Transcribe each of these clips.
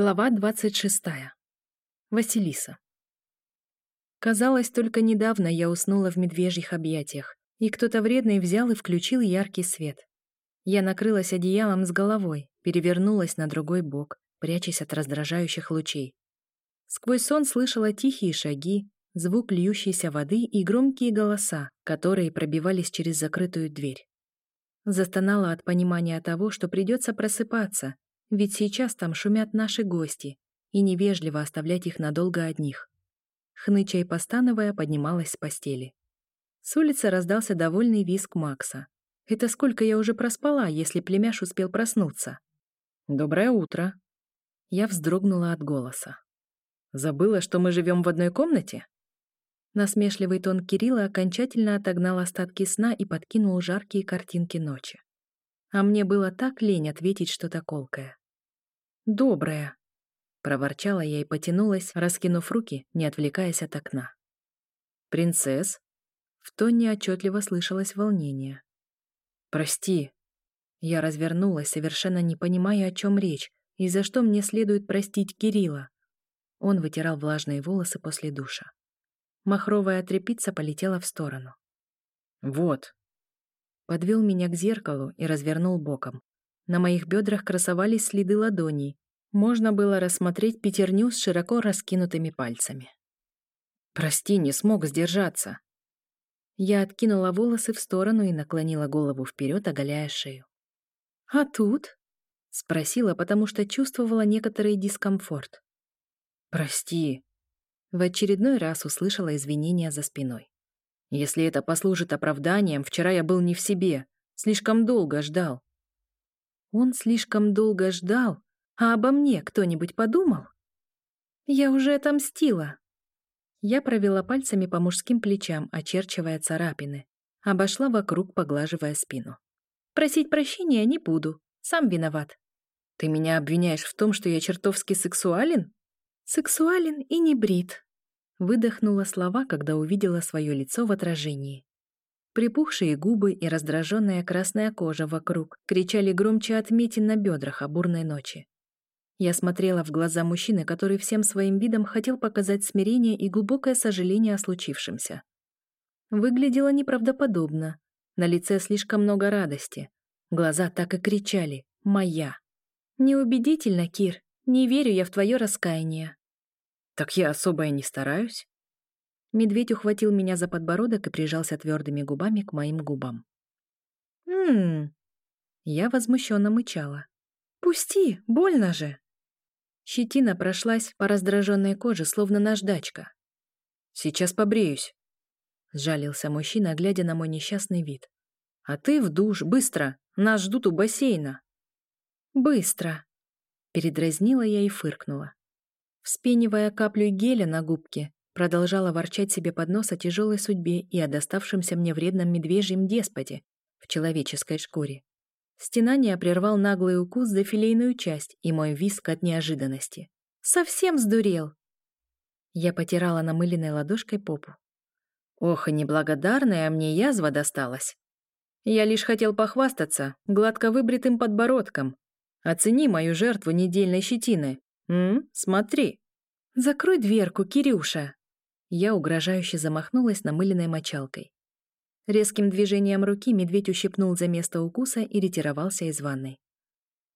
Глава 26. Василиса. Казалось, только недавно я уснула в медвежьих объятиях, и кто-то вредный взял и включил яркий свет. Я накрылась одеялом с головой, перевернулась на другой бок, прячась от раздражающих лучей. Сквозь сон слышала тихие шаги, звук льющейся воды и громкие голоса, которые пробивались через закрытую дверь. Застонала от понимания того, что придется просыпаться, ведь сейчас там шумят наши гости, и невежливо оставлять их надолго одних. Хныча и постановая поднималась с постели. С улицы раздался довольный визг Макса. Это сколько я уже проспала, если племяш успел проснуться? «Доброе утро!» Я вздрогнула от голоса. «Забыла, что мы живем в одной комнате?» Насмешливый тон Кирилла окончательно отогнал остатки сна и подкинул жаркие картинки ночи. А мне было так лень ответить что-то колкое. «Доброе», — проворчала я и потянулась, раскинув руки, не отвлекаясь от окна. «Принцесс?» В тоне отчетливо слышалось волнение. «Прости». Я развернулась, совершенно не понимая, о чем речь, и за что мне следует простить Кирилла. Он вытирал влажные волосы после душа. Махровая тряпица полетела в сторону. «Вот», подвел меня к зеркалу и развернул боком. На моих бедрах красовались следы ладоней. Можно было рассмотреть пятерню с широко раскинутыми пальцами. «Прости, не смог сдержаться». Я откинула волосы в сторону и наклонила голову вперед, оголяя шею. «А тут?» — спросила, потому что чувствовала некоторый дискомфорт. «Прости», — в очередной раз услышала извинения за спиной. Если это послужит оправданием, вчера я был не в себе, слишком долго ждал. Он слишком долго ждал, а обо мне кто-нибудь подумал? Я уже отомстила. Я провела пальцами по мужским плечам, очерчивая царапины. Обошла вокруг, поглаживая спину. Просить прощения не буду, сам виноват. Ты меня обвиняешь в том, что я чертовски сексуален? Сексуален и не брит, Выдохнула слова, когда увидела свое лицо в отражении. Припухшие губы и раздраженная красная кожа вокруг кричали громче отметин на бедрах о бурной ночи. Я смотрела в глаза мужчины, который всем своим видом хотел показать смирение и глубокое сожаление о случившемся. Выглядело неправдоподобно. На лице слишком много радости. Глаза так и кричали «Моя!». «Неубедительно, Кир. Не верю я в твое раскаяние». Так я особо и не стараюсь. Медведь ухватил меня за подбородок и прижался твердыми губами к моим губам. «Ммм...» Я возмущенно мычала. «Пусти, больно же!» Щетина прошлась по раздраженной коже, словно наждачка. «Сейчас побреюсь», — сжалился мужчина, глядя на мой несчастный вид. «А ты в душ, быстро! Нас ждут у бассейна!» «Быстро!» — передразнила я и фыркнула. Вспенивая каплю геля на губке, продолжала ворчать себе под нос о тяжелой судьбе и о доставшемся мне вредном медвежьем деспоте в человеческой шкуре. Стенание прервал наглый укус за филейную часть и мой виск от неожиданности. «Совсем сдурел!» Я потирала намыленной ладошкой попу. Ох, и неблагодарная мне язва досталась. Я лишь хотел похвастаться гладко выбритым подбородком. Оцени мою жертву недельной щетины. «М? Смотри!» «Закрой дверку, Кирюша!» Я угрожающе замахнулась намыленной мочалкой. Резким движением руки медведь ущипнул за место укуса и ретировался из ванной.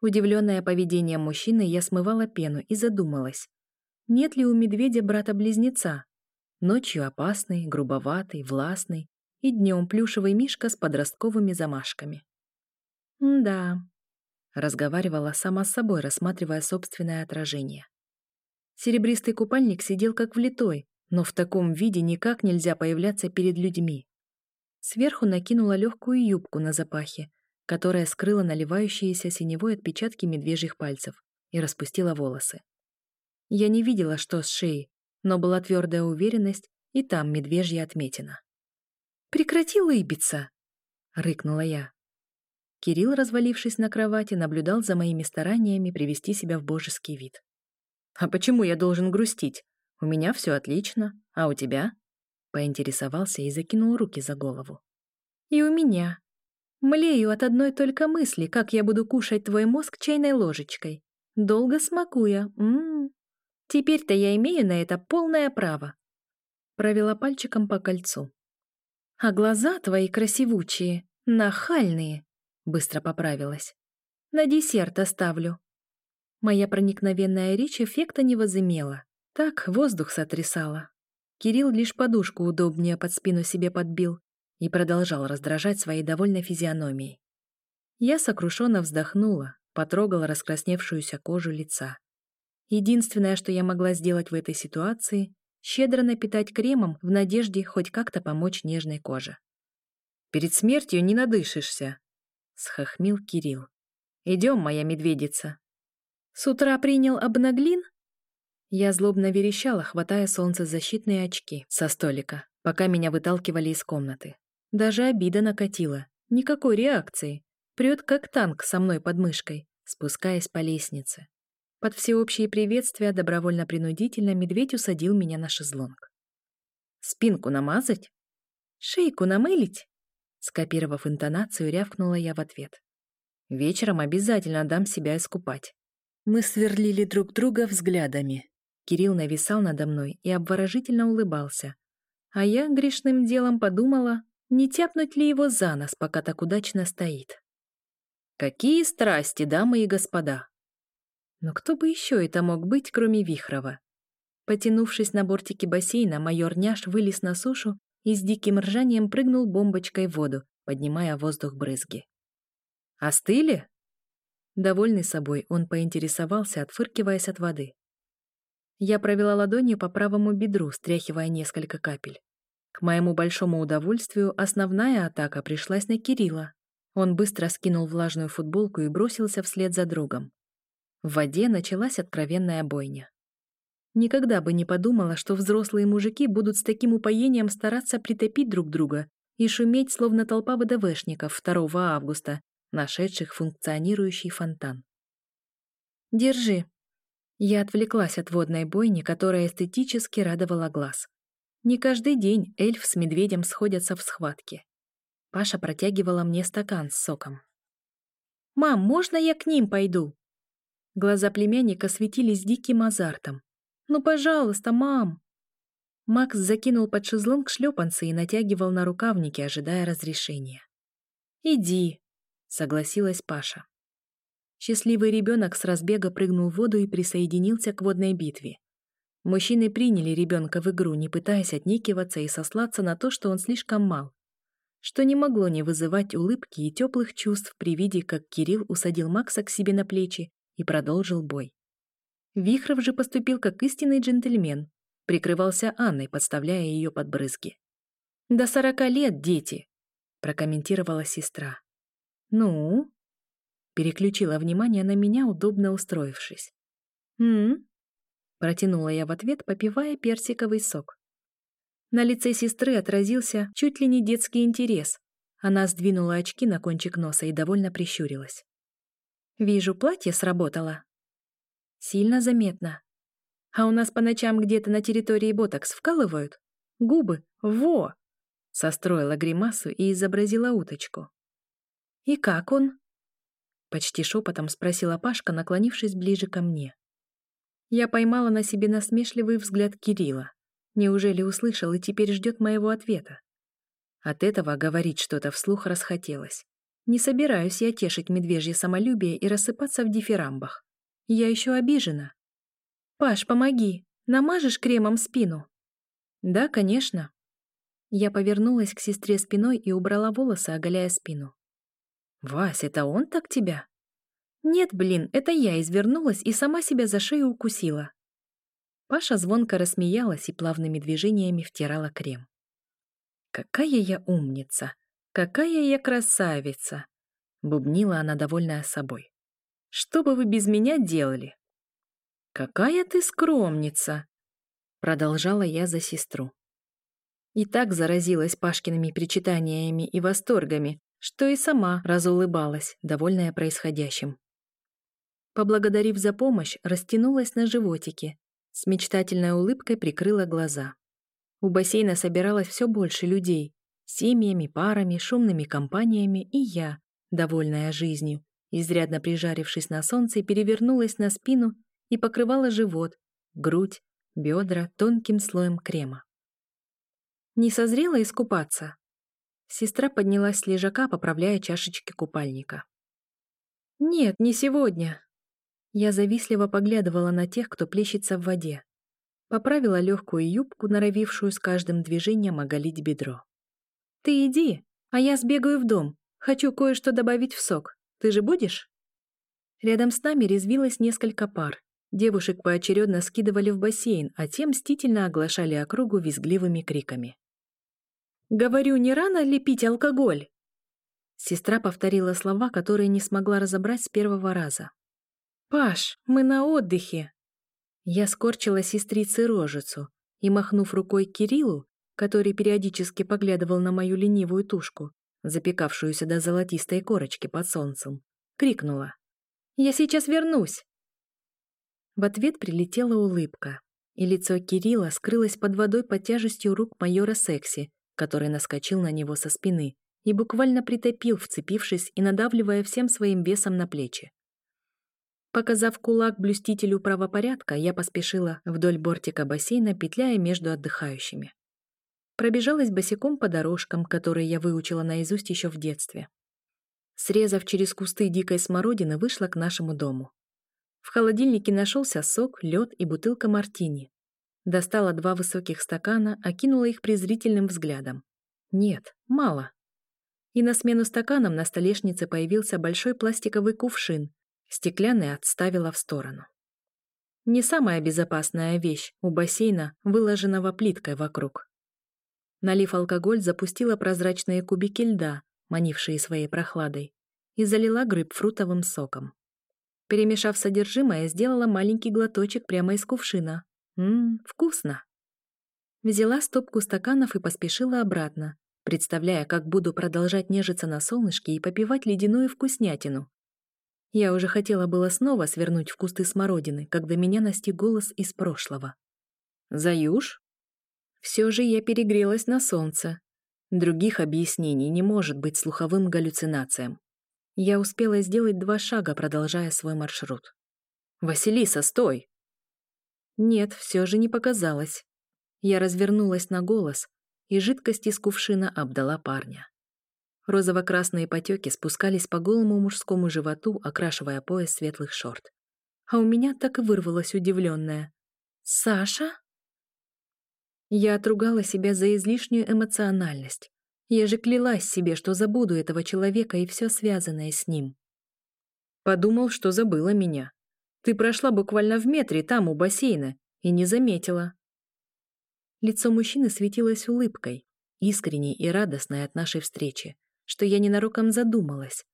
Удивленная поведением мужчины, я смывала пену и задумалась. Нет ли у медведя брата-близнеца? Ночью опасный, грубоватый, властный, и днем плюшевый мишка с подростковыми замашками. да, разговаривала сама с собой, рассматривая собственное отражение. Серебристый купальник сидел как влитой, но в таком виде никак нельзя появляться перед людьми. Сверху накинула легкую юбку на запахе, которая скрыла наливающиеся синевой отпечатки медвежьих пальцев, и распустила волосы. Я не видела, что с шеей, но была твердая уверенность, и там медвежья отметина. «Прекрати лыбиться!» — рыкнула я. Кирилл, развалившись на кровати, наблюдал за моими стараниями привести себя в божеский вид. «А почему я должен грустить? У меня все отлично, а у тебя?» Поинтересовался и закинул руки за голову. «И у меня. Млею от одной только мысли, как я буду кушать твой мозг чайной ложечкой. долго смакуя. М-м. Теперь-то я имею на это полное право. Провела пальчиком по кольцу. А глаза твои красивучие, нахальные. Быстро поправилась. На десерт оставлю. Моя проникновенная речь эффекта не возымела. Так воздух сотрясала. Кирилл лишь подушку удобнее под спину себе подбил и продолжал раздражать своей довольной физиономией. Я сокрушенно вздохнула, потрогала раскрасневшуюся кожу лица. Единственное, что я могла сделать в этой ситуации, щедро напитать кремом в надежде хоть как-то помочь нежной коже. «Перед смертью не надышишься», — схохмил Кирилл. «Идем, моя медведица». «С утра принял обнаглин?» Я злобно верещала, хватая солнцезащитные очки со столика, пока меня выталкивали из комнаты. Даже обида накатила. Никакой реакции. Прет как танк со мной под мышкой, спускаясь по лестнице. Под всеобщие приветствия добровольно-принудительно медведь усадил меня на шезлонг. «Спинку намазать?» «Шейку намылить?» Скопировав интонацию, рявкнула я в ответ. «Вечером обязательно дам себя искупать». Мы сверлили друг друга взглядами. Кирилл нависал надо мной и обворожительно улыбался. А я грешным делом подумала, не тяпнуть ли его за нос, пока так удачно стоит. «Какие страсти, дамы и господа!» Но кто бы еще это мог быть, кроме Вихрова? Потянувшись на бортике бассейна, майор Няш вылез на сушу и с диким ржанием прыгнул бомбочкой в воду, поднимая воздух брызги. «Остыли?» Довольный собой, он поинтересовался, отфыркиваясь от воды. Я провела ладонью по правому бедру, стряхивая несколько капель. К моему большому удовольствию основная атака пришлась на Кирилла. Он быстро скинул влажную футболку и бросился вслед за другом. В воде началась откровенная бойня. Никогда бы не подумала, что взрослые мужики будут с таким упоением стараться притопить друг друга и шуметь, словно толпа ВДВшников 2 августа, нашедших функционирующий фонтан. «Держи». Я отвлеклась от водной бойни, которая эстетически радовала глаз. Не каждый день эльф с медведем сходятся в схватке. Паша протягивала мне стакан с соком. «Мам, можно я к ним пойду?» Глаза племянника светились диким азартом. «Ну, пожалуйста, мам!» Макс закинул под шезлонг шлепанцы и натягивал на рукавники, ожидая разрешения. «Иди», — согласилась Паша. Счастливый ребенок с разбега прыгнул в воду и присоединился к водной битве. Мужчины приняли ребенка в игру, не пытаясь отнекиваться и сослаться на то, что он слишком мал, что не могло не вызывать улыбки и теплых чувств при виде, как Кирилл усадил Макса к себе на плечи и продолжил бой. Вихров же поступил как истинный джентльмен, прикрывался Анной, подставляя ее под брызги. «До сорока лет, дети!» — прокомментировала сестра. «Ну?» — переключила внимание на меня, удобно устроившись. «М?», протянула я в ответ, попивая персиковый сок. На лице сестры отразился чуть ли не детский интерес. Она сдвинула очки на кончик носа и довольно прищурилась. Вижу, платье сработало. Сильно заметно. А у нас по ночам где-то на территории ботокс вкалывают? Губы? Во! Состроила гримасу и изобразила уточку. «И как он?» Почти шепотом спросила Пашка, наклонившись ближе ко мне. Я поймала на себе насмешливый взгляд Кирилла. Неужели услышал и теперь ждет моего ответа? От этого говорить что-то вслух расхотелось. Не собираюсь я тешить медвежье самолюбие и рассыпаться в дифирамбах. Я еще обижена. «Паш, помоги! Намажешь кремом спину?» «Да, конечно». Я повернулась к сестре спиной и убрала волосы, оголяя спину. «Вась, это он так тебя?» «Нет, блин, это я извернулась и сама себя за шею укусила». Паша звонко рассмеялась и плавными движениями втирала крем. «Какая я умница! «Какая я красавица!» — бубнила она, довольная собой. «Что бы вы без меня делали?» «Какая ты скромница!» — продолжала я за сестру. И так заразилась Пашкиными причитаниями и восторгами, что и сама разулыбалась, довольная происходящим. Поблагодарив за помощь, растянулась на животике, с мечтательной улыбкой прикрыла глаза. У бассейна собиралось все больше людей, семьями, парами, шумными компаниями и я, довольная жизнью, изрядно прижарившись на солнце, перевернулась на спину и покрывала живот, грудь, бедра тонким слоем крема. «Не созрела искупаться?» Сестра поднялась с лежака, поправляя чашечки купальника. «Нет, не сегодня». Я завистливо поглядывала на тех, кто плещется в воде. Поправила легкую юбку, норовившую с каждым движением оголить бедро. «Ты иди, а я сбегаю в дом. Хочу кое-что добавить в сок. Ты же будешь?» Рядом с нами резвилось несколько пар. Девушек поочередно скидывали в бассейн, а те мстительно оглашали округу визгливыми криками. «Говорю, не рано ли пить алкоголь?» Сестра повторила слова, которые не смогла разобрать с первого раза. «Паш, мы на отдыхе!» Я скорчила сестрице рожицу и, махнув рукой Кириллу, который периодически поглядывал на мою ленивую тушку, запекавшуюся до золотистой корочки под солнцем, крикнула. «Я сейчас вернусь!» В ответ прилетела улыбка, и лицо Кирилла скрылось под водой под тяжестью рук майора Секси, который наскочил на него со спины и буквально притопил, вцепившись и надавливая всем своим весом на плечи. Показав кулак блюстителю правопорядка, я поспешила вдоль бортика бассейна, петляя между отдыхающими. Пробежалась босиком по дорожкам, которые я выучила наизусть еще в детстве. Срезав через кусты дикой смородины, вышла к нашему дому. В холодильнике нашелся сок, лед и бутылка мартини. Достала два высоких стакана, окинула их презрительным взглядом. Нет, мало. И на смену стаканам на столешнице появился большой пластиковый кувшин. Стеклянный отставила в сторону. Не самая безопасная вещь у бассейна, выложенного плиткой вокруг. Налив алкоголь, запустила прозрачные кубики льда, манившие своей прохладой, и залила грейпфрутовым соком. Перемешав содержимое, сделала маленький глоточек прямо из кувшина, Ммм, вкусно. Взяла стопку стаканов и поспешила обратно, представляя, как буду продолжать нежиться на солнышке и попивать ледяную вкуснятину. Я уже хотела было снова свернуть в кусты смородины, когда меня настиг голос из прошлого. «Заюш?» Все же я перегрелась на солнце. Других объяснений не может быть слуховым галлюцинациям. Я успела сделать два шага, продолжая свой маршрут. «Василиса, стой!» Нет, все же не показалось. Я развернулась на голос, и жидкость из кувшина обдала парня. Розово-красные потеки спускались по голому мужскому животу, окрашивая пояс светлых шорт. А у меня так и вырвалось удивленное. «Саша?» Я отругала себя за излишнюю эмоциональность. Я же клялась себе, что забуду этого человека и все связанное с ним. Подумал, что забыла меня. Ты прошла буквально в метре там, у бассейна, и не заметила. Лицо мужчины светилось улыбкой, искренней и радостной от нашей встречи, что я ненароком задумалась.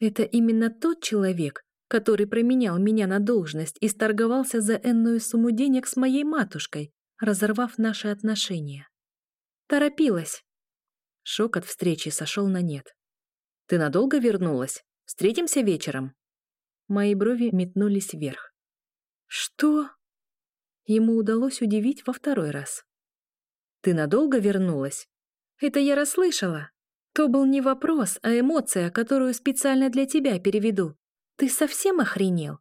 Это именно тот человек, который променял меня на должность и сторговался за энную сумму денег с моей матушкой, разорвав наши отношения. Торопилась. Шок от встречи сошел на нет. «Ты надолго вернулась? Встретимся вечером?» Мои брови метнулись вверх. «Что?» Ему удалось удивить во второй раз. «Ты надолго вернулась?» «Это я расслышала. То был не вопрос, а эмоция, которую специально для тебя переведу. Ты совсем охренел?»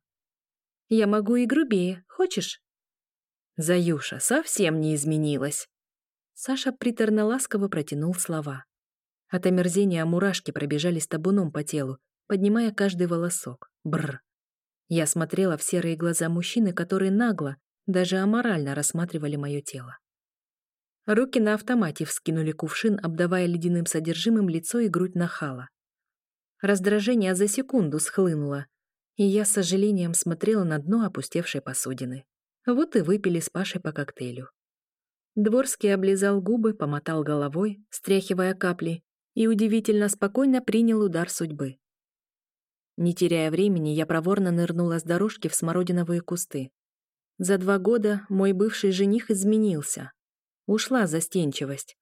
«Я могу и грубее. Хочешь?» Заюша совсем не изменилась. Саша приторно-ласково протянул слова. От омерзения мурашки пробежались табуном по телу, поднимая каждый волосок. Бр. Я смотрела в серые глаза мужчины, которые нагло, даже аморально рассматривали мое тело. Руки на автомате вскинули кувшин, обдавая ледяным содержимым лицо и грудь нахала. Раздражение за секунду схлынуло, и я с сожалением смотрела на дно опустевшей посудины. Вот и выпили с Пашей по коктейлю. Дворский облизал губы, помотал головой, стряхивая капли, и удивительно спокойно принял удар судьбы. Не теряя времени, я проворно нырнула с дорожки в смородиновые кусты. За два года мой бывший жених изменился. Ушла застенчивость.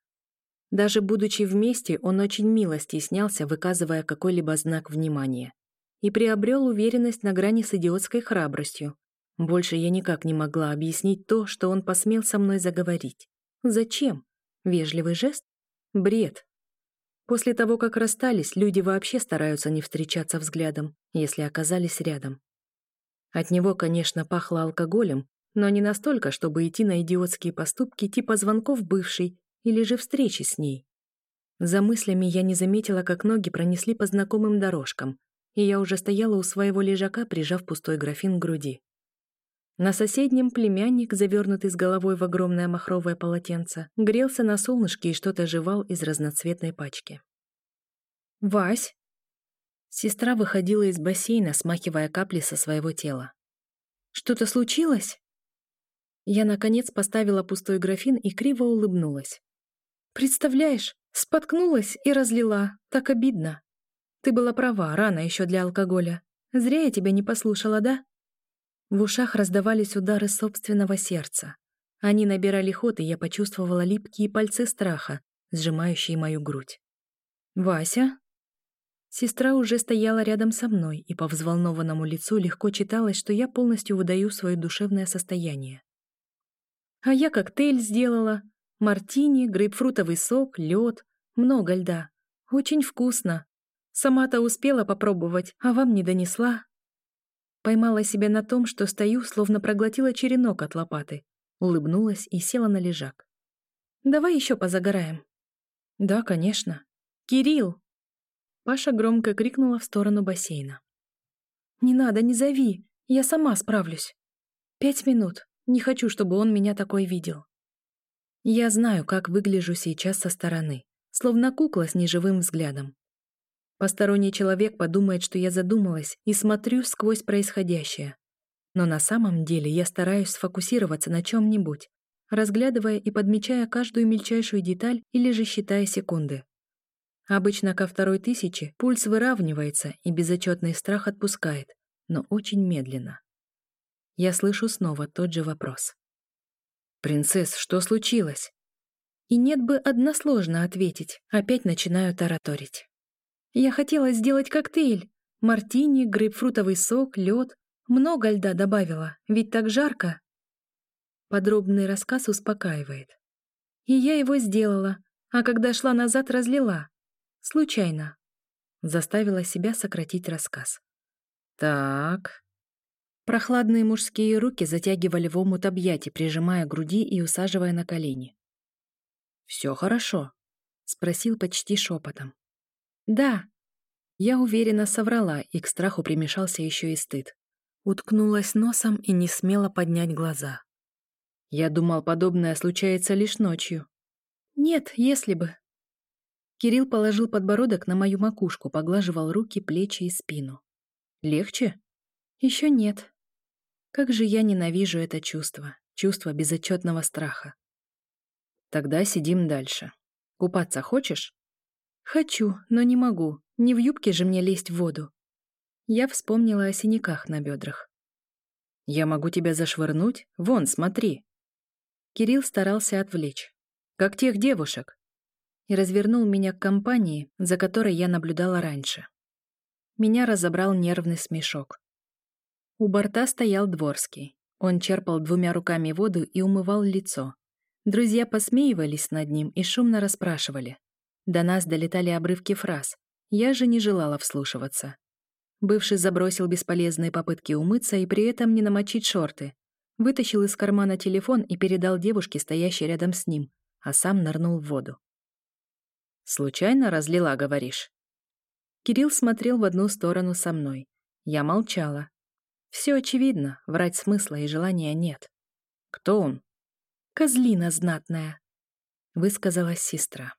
Даже будучи вместе, он очень мило стеснялся, выказывая какой-либо знак внимания. И приобрел уверенность на грани с идиотской храбростью. Больше я никак не могла объяснить то, что он посмел со мной заговорить. Зачем? Вежливый жест? Бред. После того, как расстались, люди вообще стараются не встречаться взглядом, если оказались рядом. От него, конечно, пахло алкоголем, но не настолько, чтобы идти на идиотские поступки типа звонков бывшей или же встречи с ней. За мыслями я не заметила, как ноги пронесли по знакомым дорожкам, и я уже стояла у своего лежака, прижав пустой графин к груди. На соседнем племянник, завернутый с головой в огромное махровое полотенце, грелся на солнышке и что-то жевал из разноцветной пачки. «Вась!» Сестра выходила из бассейна, смахивая капли со своего тела. «Что-то случилось?» Я, наконец, поставила пустой графин и криво улыбнулась. «Представляешь, споткнулась и разлила. Так обидно. Ты была права, рано еще для алкоголя. Зря я тебя не послушала, да?» В ушах раздавались удары собственного сердца. Они набирали ход, и я почувствовала липкие пальцы страха, сжимающие мою грудь. «Вася?» Сестра уже стояла рядом со мной, и по взволнованному лицу легко читалось, что я полностью выдаю свое душевное состояние. А я коктейль сделала. Мартини, грейпфрутовый сок, лед, много льда. Очень вкусно. Сама-то успела попробовать, а вам не донесла. Поймала себя на том, что стою, словно проглотила черенок от лопаты. Улыбнулась и села на лежак. «Давай еще позагораем». «Да, конечно». «Кирилл!» Паша громко крикнула в сторону бассейна. «Не надо, не зови, я сама справлюсь. Пять минут, не хочу, чтобы он меня такой видел». Я знаю, как выгляжу сейчас со стороны, словно кукла с неживым взглядом. Посторонний человек подумает, что я задумалась и смотрю сквозь происходящее. Но на самом деле я стараюсь сфокусироваться на чем-нибудь, разглядывая и подмечая каждую мельчайшую деталь или же считая секунды. Обычно ко второй тысяче пульс выравнивается и безотчетный страх отпускает, но очень медленно. Я слышу снова тот же вопрос. «Принцесс, что случилось?» И нет бы односложно ответить, опять начинаю тараторить. Я хотела сделать коктейль. Мартини, грейпфрутовый сок, лед. Много льда добавила, ведь так жарко. Подробный рассказ успокаивает. И я его сделала, а когда шла назад, разлила. Случайно. Заставила себя сократить рассказ. Так. Прохладные мужские руки затягивали в омут объятий, прижимая груди и усаживая на колени. «Все хорошо?» — спросил почти шепотом. «Да». Я уверенно соврала, и к страху примешался еще и стыд. Уткнулась носом и не смела поднять глаза. Я думал, подобное случается лишь ночью. «Нет, если бы». Кирилл положил подбородок на мою макушку, поглаживал руки, плечи и спину. «Легче?» Еще нет. Как же я ненавижу это чувство, чувство безотчетного страха. Тогда сидим дальше. Купаться хочешь? Хочу, но не могу. Не в юбке же мне лезть в воду. Я вспомнила о синяках на бедрах. Я могу тебя зашвырнуть? Вон, смотри. Кирилл старался отвлечь. Как тех девушек. И развернул меня к компании, за которой я наблюдала раньше. Меня разобрал нервный смешок. У борта стоял Дворский. Он черпал двумя руками воду и умывал лицо. Друзья посмеивались над ним и шумно расспрашивали. До нас долетали обрывки фраз. Я же не желала вслушиваться. Бывший забросил бесполезные попытки умыться и при этом не намочить шорты. Вытащил из кармана телефон и передал девушке, стоящей рядом с ним, а сам нырнул в воду. «Случайно разлила, говоришь?» Кирилл смотрел в одну сторону со мной. Я молчала. Все очевидно, врать смысла и желания нет. «Кто он?» «Козлина знатная», — высказалась сестра.